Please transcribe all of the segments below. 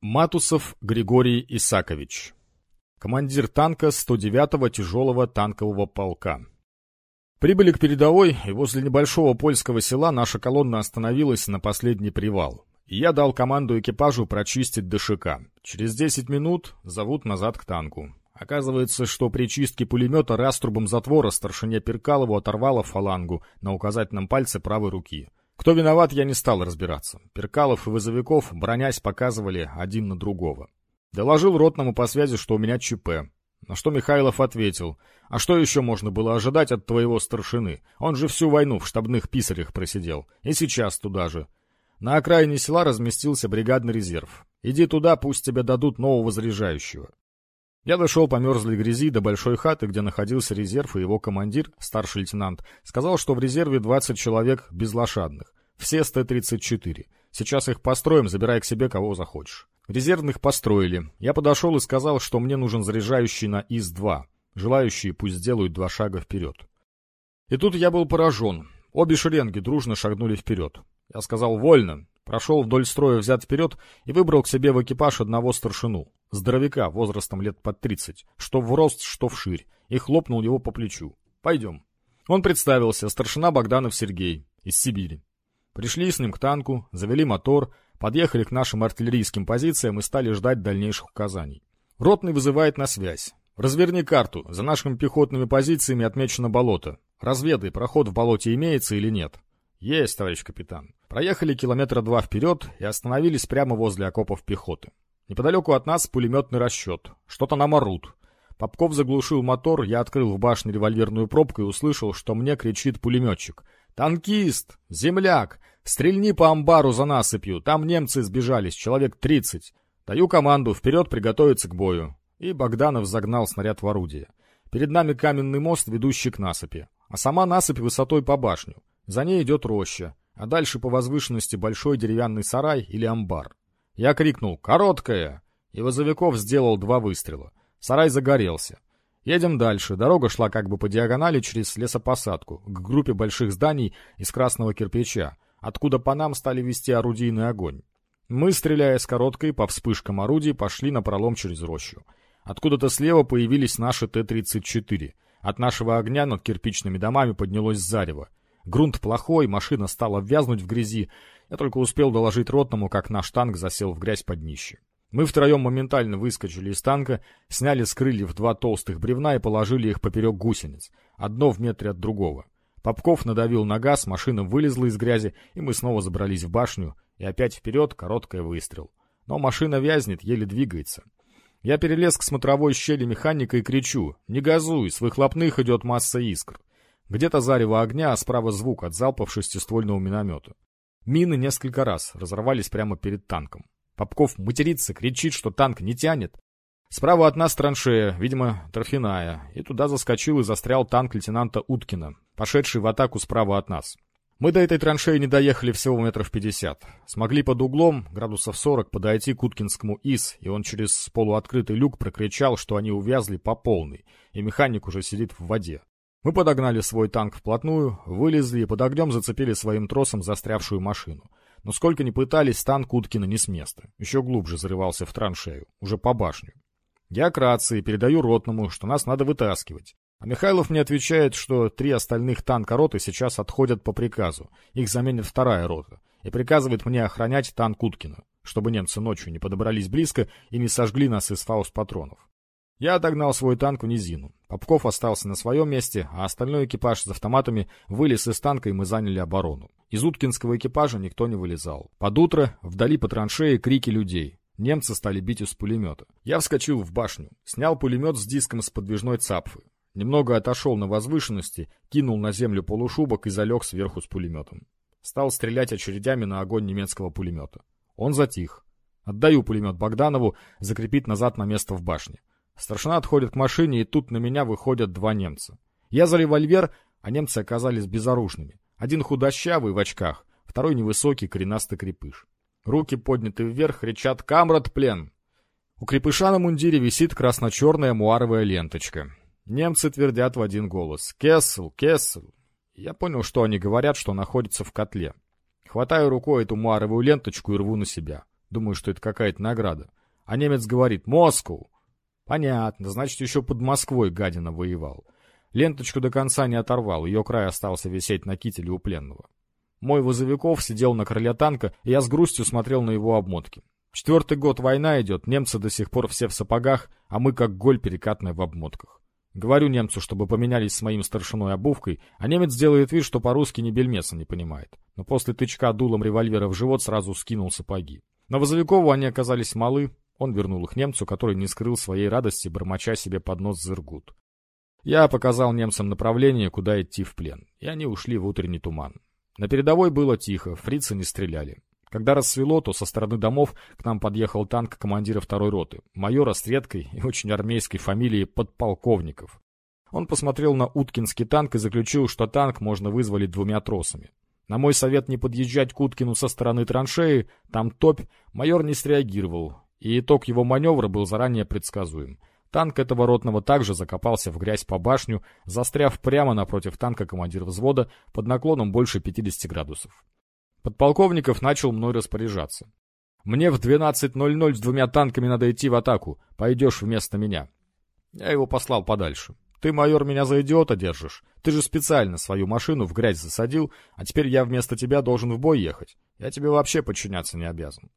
Матусов Григорий Исакович. Командир танка 109-го тяжелого танкового полка. Прибыли к передовой, и возле небольшого польского села наша колонна остановилась на последний привал. Я дал команду экипажу прочистить ДШК. Через 10 минут зовут назад к танку. Оказывается, что при чистке пулемета раструбом затвора старшине Перкалову оторвало фалангу на указательном пальце правой руки. Кто виноват, я не стал разбираться. Перкалов и Вызовиков, бронясь, показывали один на другого. Доложил ротному по связи, что у меня ЧП. На что Михайлов ответил, а что еще можно было ожидать от твоего старшины? Он же всю войну в штабных писарях просидел. И сейчас туда же. На окраине села разместился бригадный резерв. Иди туда, пусть тебе дадут нового заряжающего. Я дошел по мерзлой грязи до большой хаты, где находился резерв, и его командир, старший лейтенант, сказал, что в резерве 20 человек безлошадных. Все с Т-34. Сейчас их построим, забирай к себе кого захочешь. Резервных построили. Я подошел и сказал, что мне нужен заряжающий на ИС-2. Желающие пусть сделают два шага вперед. И тут я был поражен. Обе шеренги дружно шагнули вперед. Я сказал «Вольно!» Прошел вдоль строя взят вперед и выбрал к себе в экипаж одного старшину, здоровяка, возрастом лет под тридцать, что в рост, что в ширь, и хлопнул его по плечу. «Пойдем». Он представился, старшина Богданов Сергей, из Сибири. Пришли с ним к танку, завели мотор, подъехали к нашим артиллерийским позициям и стали ждать дальнейших указаний. Ротный вызывает на связь. «Разверни карту. За нашими пехотными позициями отмечено болото. Разведай, проход в болоте имеется или нет». «Есть, товарищ капитан». Проехали километра два вперед и остановились прямо возле окопов пехоты. Неподалеку от нас пулеметный расчет. Что-то нам орут. Попков заглушил мотор, я открыл в башне револьверную пробку и услышал, что мне кричит пулеметчик. «Танкист! Земляк! Стрельни по амбару за насыпью! Там немцы сбежались, человек тридцать!» Даю команду вперед приготовиться к бою. И Богданов загнал снаряд в орудие. Перед нами каменный мост, ведущий к насыпи. А сама насыпь высотой по башню. За ней идет роща, а дальше по возвышенности большой деревянный сарай или амбар. Я крикнул «Короткая!» и Возовиков сделал два выстрела. Сарай загорелся. Едем дальше. Дорога шла как бы по диагонали через лесопосадку, к группе больших зданий из красного кирпича, откуда по нам стали вести орудийный огонь. Мы, стреляя с короткой, по вспышкам орудий, пошли на пролом через рощу. Откуда-то слева появились наши Т-34. От нашего огня над кирпичными домами поднялось зарево. Грунт плохой, машина стала вязнуть в грязи. Я только успел доложить ротному, как наш танк засел в грязь под днище. Мы втроем моментально выскочили из танка, сняли с крыльев два толстых бревна и положили их поперек гусениц, одно в метре от другого. Попков надавил на газ, машина вылезла из грязи, и мы снова забрались в башню, и опять вперед короткий выстрел. Но машина вязнет, еле двигается. Я перелез к смотровой щели механика и кричу «Не газуй, с выхлопных идет масса искр». Где-то зарево огня, а справа звук от залпов шестиствольного миномета. Мины несколько раз разорвались прямо перед танком. Попков матерится, кричит, что танк не тянет. Справа от нас траншея, видимо, торфяная, и туда заскочил и застрял танк лейтенанта Уткина, пошедший в атаку справа от нас. Мы до этой траншеи не доехали всего метров пятьдесят. Смогли под углом, градусов сорок, подойти к Уткинскому ИС, и он через полуоткрытый люк прокричал, что они увязли по полной, и механик уже сидит в воде. Мы подогнали свой танк вплотную, вылезли и под огнем зацепили своим тросом застрявшую машину. Но сколько ни пытались, танк Уткина не с места. Еще глубже зарывался в траншею, уже по башню. Я к рации передаю ротному, что нас надо вытаскивать. А Михайлов мне отвечает, что три остальных танка роты сейчас отходят по приказу. Их заменит вторая рота. И приказывает мне охранять танк Уткина, чтобы немцы ночью не подобрались близко и не сожгли нас из фауст-патронов. Я отогнал свой танк в низину. Попков остался на своем месте, а остальной экипаж с автоматами вылез из танка, и мы заняли оборону. Из уткинского экипажа никто не вылезал. Под утро вдали по траншеи крики людей. Немцы стали бить из пулемета. Я вскочил в башню, снял пулемет с диском с подвижной цапфы. Немного отошел на возвышенности, кинул на землю полушубок и залег сверху с пулеметом. Стал стрелять очередями на огонь немецкого пулемета. Он затих. Отдаю пулемет Богданову, закрепить назад на место в башне. Старшина отходит к машине, и тут на меня выходят два немца. Я за револьвер, а немцы оказались безоружными. Один худощавый в очках, второй невысокий, коренастый крепыш. Руки подняты вверх, кричат «Камрад, плен!». У крепыша на мундире висит красно-черная муаровая ленточка. Немцы твердят в один голос «Кессел! Кессел!». Я понял, что они говорят, что находится в котле. Хватаю рукой эту муаровую ленточку и рву на себя. Думаю, что это какая-то награда. А немец говорит «Москву». Понятно, значит, еще под Москвой гадина воевал. Ленточку до конца не оторвал, ее край остался висеть на кителе у пленного. Мой Возовиков сидел на крыле танка, и я с грустью смотрел на его обмотки. Четвертый год война идет, немцы до сих пор все в сапогах, а мы как голь перекатная в обмотках. Говорю немцу, чтобы поменялись с моим старшиной обувкой, а немец делает вид, что по-русски ни бельмеса не понимает. Но после тычка дулом револьвера в живот сразу скинул сапоги. На Возовикову они оказались малы, он вернул их немцу, который не скрыл своей радости, бормоча себе под нос зыргут. Я показал немцам направление, куда идти в плен, и они ушли в утренний туман. На передовой было тихо, фрицы не стреляли. Когда рассвело, то со стороны домов к нам подъехал танк командира второй роты, майора с редкой и очень армейской фамилией подполковников. Он посмотрел на Уткинский танк и заключил, что танк можно вызволить двумя тросами. На мой совет не подъезжать к Уткину со стороны траншеи, там топь, майор не среагировал, и итог его маневра был заранее предсказуем. Танк этого ротного также закопался в грязь по башню, застряв прямо напротив танка командир взвода под наклоном больше 50 градусов. Подполковников начал мной распоряжаться. «Мне в 12.00 с двумя танками надо идти в атаку. Пойдешь вместо меня». Я его послал подальше. «Ты, майор, меня за идиота держишь. Ты же специально свою машину в грязь засадил, а теперь я вместо тебя должен в бой ехать. Я тебе вообще подчиняться не обязан».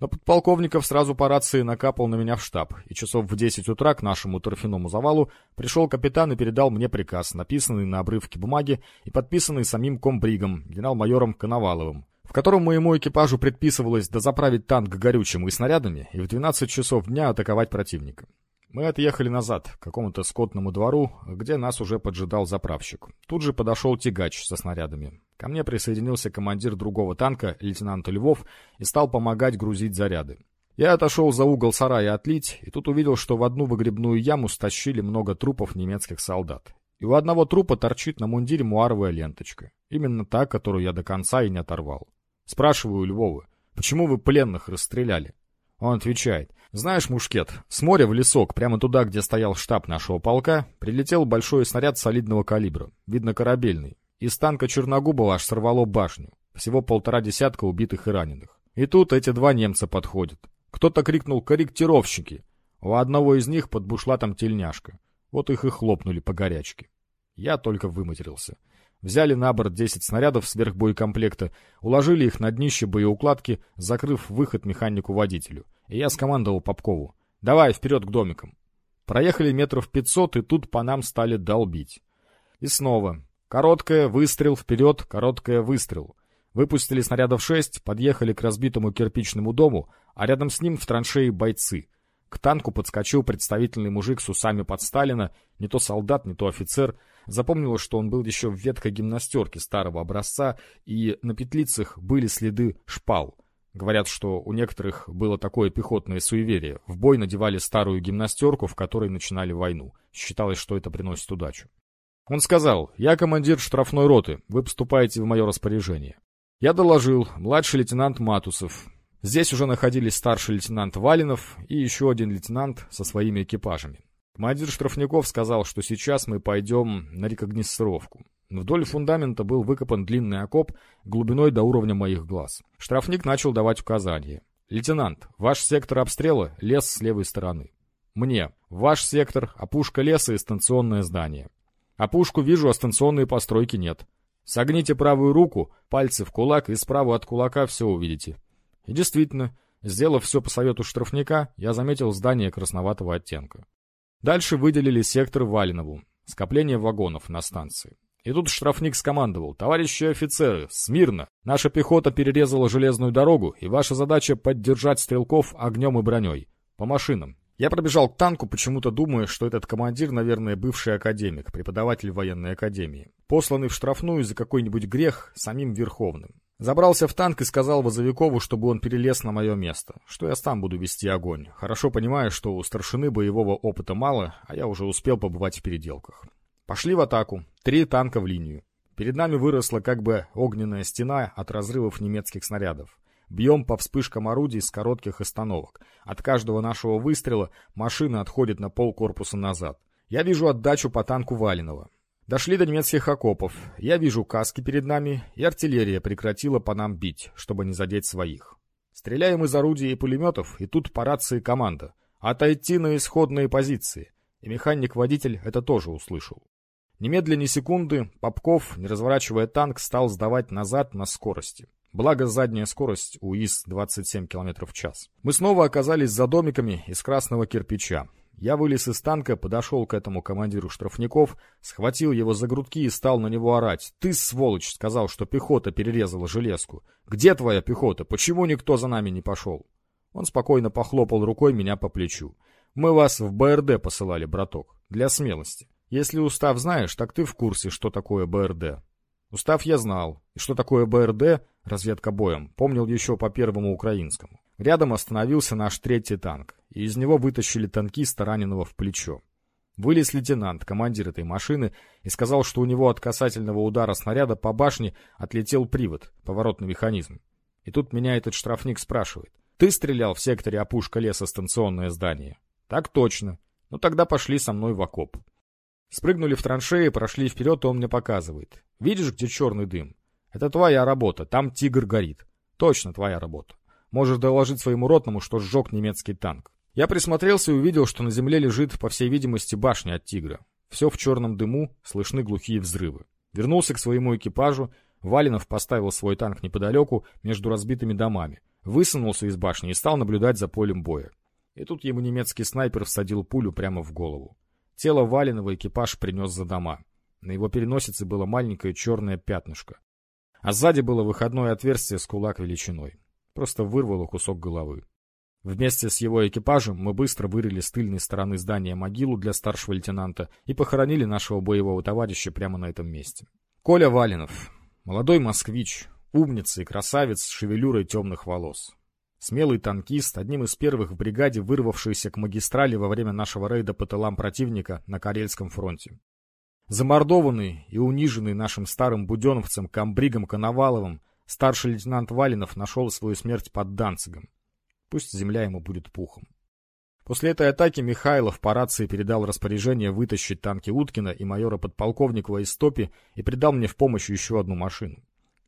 Но подполковников сразу по рации накапал на меня в штаб, и часов в 10 утра к нашему торфяному завалу пришел капитан и передал мне приказ, написанный на обрывке бумаги и подписанный самим комбригом, генерал-майором Коноваловым, в котором моему экипажу предписывалось дозаправить танк горючим и снарядами и в 12 часов дня атаковать противника. Мы отъехали назад, к какому-то скотному двору, где нас уже поджидал заправщик. Тут же подошел тягач со снарядами. Ко мне присоединился командир другого танка, лейтенант Львов, и стал помогать грузить заряды. Я отошел за угол сарая отлить, и тут увидел, что в одну выгребную яму стащили много трупов немецких солдат. И у одного трупа торчит на мундире муаровая ленточка. Именно та, которую я до конца и не оторвал. Спрашиваю Львова, почему вы пленных расстреляли? Он отвечает, знаешь, Мушкет, с моря в лесок, прямо туда, где стоял штаб нашего полка, прилетел большой снаряд солидного калибра, видно корабельный. Из танка Черногубова аж сорвало башню. Всего полтора десятка убитых и раненых. И тут эти два немца подходят. Кто-то крикнул «Корректировщики!». У одного из них под бушлатом тельняшка. Вот их и хлопнули по горячке. Я только выматерился. Взяли на борт 10 снарядов сверхбоекомплекта, уложили их на днище боеукладки, закрыв выход механику-водителю. И я скомандовал Попкову. «Давай, вперед к домикам!» Проехали метров пятьсот, и тут по нам стали долбить. И снова. Короткая, выстрел, вперед, короткая, выстрел. Выпустили снарядов шесть, подъехали к разбитому кирпичному дому, а рядом с ним в траншеи бойцы. К танку подскочил представительный мужик с усами под Сталина, не то солдат, не то офицер. Запомнилось, что он был еще в веткой гимнастерки старого образца, и на петлицах были следы шпал. Говорят, что у некоторых было такое пехотное суеверие. В бой надевали старую гимнастерку, в которой начинали войну. Считалось, что это приносит удачу. Он сказал, я командир штрафной роты, вы поступаете в мое распоряжение. Я доложил, младший лейтенант Матусов. Здесь уже находились старший лейтенант Валинов и еще один лейтенант со своими экипажами. Командир штрафников сказал, что сейчас мы пойдем на рекогносцировку. Вдоль фундамента был выкопан длинный окоп глубиной до уровня моих глаз. Штрафник начал давать указания. «Лейтенант, ваш сектор обстрела — лес с левой стороны. Мне. Ваш сектор — опушка леса и станционное здание. Опушку вижу, а станционные постройки нет. Согните правую руку, пальцы в кулак, и справа от кулака все увидите». И действительно, сделав все по совету штрафника, я заметил здание красноватого оттенка. Дальше выделили сектор Валинову, скопление вагонов на станции. И тут штрафник скомандовал. «Товарищи офицеры, смирно! Наша пехота перерезала железную дорогу, и ваша задача — поддержать стрелков огнем и броней. По машинам». Я пробежал к танку, почему-то думая, что этот командир, наверное, бывший академик, преподаватель военной академии, посланный в штрафную за какой-нибудь грех самим Верховным. Забрался в танк и сказал Возовикову, чтобы он перелез на мое место, что я сам буду вести огонь, хорошо понимая, что у старшины боевого опыта мало, а я уже успел побывать в переделках. Пошли в атаку. Три танка в линию. Перед нами выросла как бы огненная стена от разрывов немецких снарядов. Бьем по вспышкам орудий с коротких остановок. От каждого нашего выстрела машина отходит на пол корпуса назад. Я вижу отдачу по танку Валенова. Дошли до немецких окопов. Я вижу каски перед нами, и артиллерия прекратила по нам бить, чтобы не задеть своих. Стреляем из орудий и пулеметов, и тут по рации команда. Отойти на исходные позиции. И механик-водитель это тоже услышал. Немедленно секунды Попков, не разворачивая танк, стал сдавать назад на скорости. Благо задняя скорость у ИС 27 км в час. Мы снова оказались за домиками из красного кирпича. Я вылез из танка, подошел к этому командиру штрафников, схватил его за грудки и стал на него орать. «Ты, сволочь!» — сказал, что пехота перерезала железку. «Где твоя пехота? Почему никто за нами не пошел?» Он спокойно похлопал рукой меня по плечу. «Мы вас в БРД посылали, браток, для смелости. Если устав знаешь, так ты в курсе, что такое БРД». Устав я знал, и что такое БРД, разведка боем, помнил еще по первому украинскому. Рядом остановился наш третий танк, и из него вытащили танкиста, раненого в плечо. Вылез лейтенант, командир этой машины, и сказал, что у него от касательного удара снаряда по башне отлетел привод, поворотный механизм. И тут меня этот штрафник спрашивает. «Ты стрелял в секторе опушка леса станционное здание?» «Так точно. Ну тогда пошли со мной в окоп». Спрыгнули в траншеи, прошли вперед, он мне показывает. «Видишь, где черный дым? Это твоя работа, там тигр горит. Точно твоя работа. Можешь доложить своему ротному, что сжег немецкий танк. Я присмотрелся и увидел, что на земле лежит, по всей видимости, башня от тигра. Все в черном дыму, слышны глухие взрывы. Вернулся к своему экипажу, Валинов поставил свой танк неподалеку, между разбитыми домами, высунулся из башни и стал наблюдать за полем боя. И тут ему немецкий снайпер всадил пулю прямо в голову. Тело Валинова экипаж принес за дома. На его переносице было маленькое черное пятнышко. А сзади было выходное отверстие с кулак величиной просто вырвало кусок головы. Вместе с его экипажем мы быстро вырыли с тыльной стороны здания могилу для старшего лейтенанта и похоронили нашего боевого товарища прямо на этом месте. Коля Валинов. Молодой москвич, умница и красавец с шевелюрой темных волос. Смелый танкист, одним из первых в бригаде, вырвавшийся к магистрали во время нашего рейда по тылам противника на Карельском фронте. Замордованный и униженный нашим старым буденовцем Камбригом Коноваловым, Старший лейтенант Валинов нашел свою смерть под Данцигом. Пусть земля ему будет пухом. После этой атаки Михайлов по рации передал распоряжение вытащить танки Уткина и майора подполковникова из топи и придал мне в помощь еще одну машину.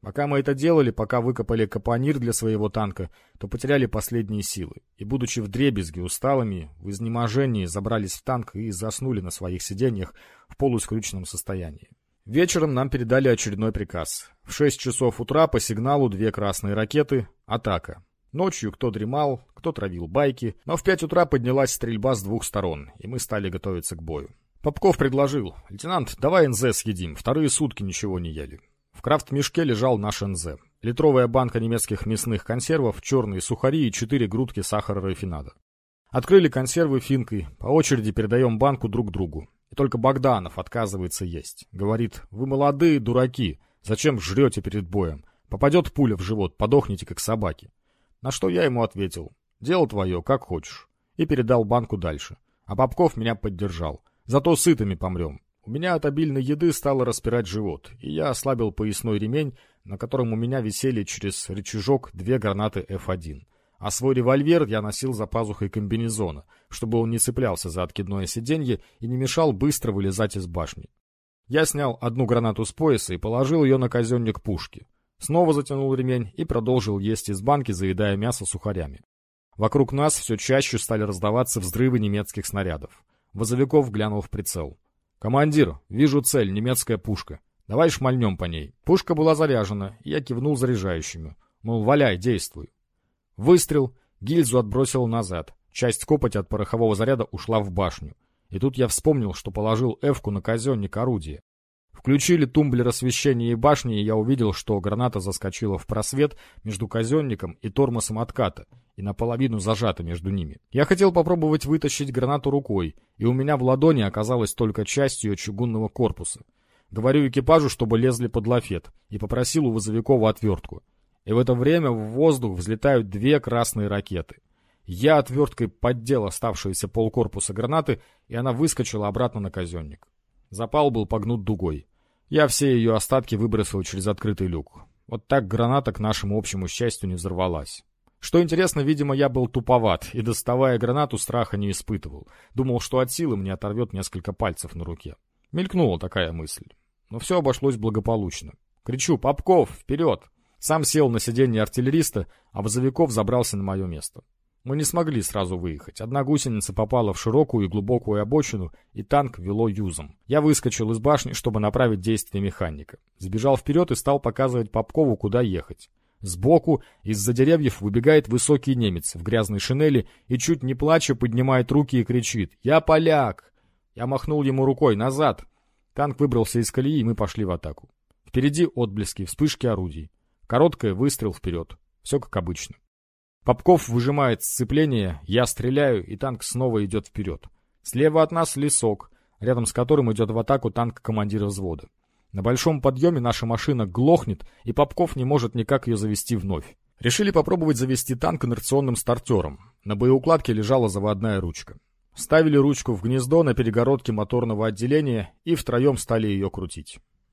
Пока мы это делали, пока выкопали капонир для своего танка, то потеряли последние силы. И, будучи в дребезге усталыми, в изнеможении забрались в танк и заснули на своих сиденьях в полускрюченном состоянии. Вечером нам передали очередной приказ. В 6 часов утра по сигналу две красные ракеты — атака. Ночью кто дремал, кто травил байки, но в 5 утра поднялась стрельба с двух сторон, и мы стали готовиться к бою. Попков предложил, «Лейтенант, давай НЗ съедим, вторые сутки ничего не ели». В крафт-мешке лежал наш НЗ. Литровая банка немецких мясных консервов, черные сухари и четыре грудки сахара рафинада. Открыли консервы финкой, по очереди передаем банку друг другу. И только Богданов отказывается есть. Говорит, вы молодые дураки, зачем жрете перед боем? Попадет пуля в живот, подохнете как собаки. На что я ему ответил, дело твое, как хочешь. И передал банку дальше. А Попков меня поддержал. Зато сытыми помрем. У меня от обильной еды стало распирать живот, и я ослабил поясной ремень, на котором у меня висели через рычажок две гранаты F1. А свой револьвер я носил за пазухой комбинезона, чтобы он не цеплялся за откидное сиденье и не мешал быстро вылезать из башни. Я снял одну гранату с пояса и положил ее на казенник пушки. Снова затянул ремень и продолжил есть из банки, заедая мясо сухарями. Вокруг нас все чаще стали раздаваться взрывы немецких снарядов. Возовиков глянул в прицел. «Командир, вижу цель, немецкая пушка. Давай шмальнем по ней». Пушка была заряжена, и я кивнул заряжающими. Мол, валяй, действуй. Выстрел, гильзу отбросил назад. Часть копоти от порохового заряда ушла в башню. И тут я вспомнил, что положил эвку на казенник орудия. Включили тумблер освещения и башни, и я увидел, что граната заскочила в просвет между казенником и тормозом отката, и наполовину зажата между ними. Я хотел попробовать вытащить гранату рукой, и у меня в ладони оказалась только часть ее чугунного корпуса. Говорю экипажу, чтобы лезли под лафет, и попросил у Вызовикова отвертку. И в это время в воздух взлетают две красные ракеты. Я отверткой поддел оставшиеся полкорпуса гранаты, и она выскочила обратно на казенник. Запал был погнут дугой. Я все ее остатки выбросил через открытый люк. Вот так граната, к нашему общему счастью, не взорвалась. Что интересно, видимо, я был туповат, и, доставая гранату, страха не испытывал. Думал, что от силы мне оторвет несколько пальцев на руке. Мелькнула такая мысль. Но все обошлось благополучно. Кричу «Попков, вперед!» Сам сел на сиденье артиллериста, а Возовиков забрался на мое место. Мы не смогли сразу выехать. Одна гусеница попала в широкую и глубокую обочину, и танк вело юзом. Я выскочил из башни, чтобы направить действие механика. Сбежал вперед и стал показывать Попкову, куда ехать. Сбоку из-за деревьев выбегает высокий немец в грязной шинели и, чуть не плача, поднимает руки и кричит «Я поляк!». Я махнул ему рукой «Назад!». Танк выбрался из колеи, и мы пошли в атаку. Впереди отблески, вспышки орудий. Короткое выстрел вперед. Все как обычно. Попков выжимает сцепление, я стреляю, и танк снова идет вперед. Слева от нас лесок, рядом с которым идет в атаку танк командира взвода. На большом подъеме наша машина глохнет, и Попков не может никак ее завести вновь. Решили попробовать завести танк инерционным стартером. На боеукладке лежала заводная ручка. Ставили ручку в гнездо на перегородке моторного отделения и втроем стали ее крутить.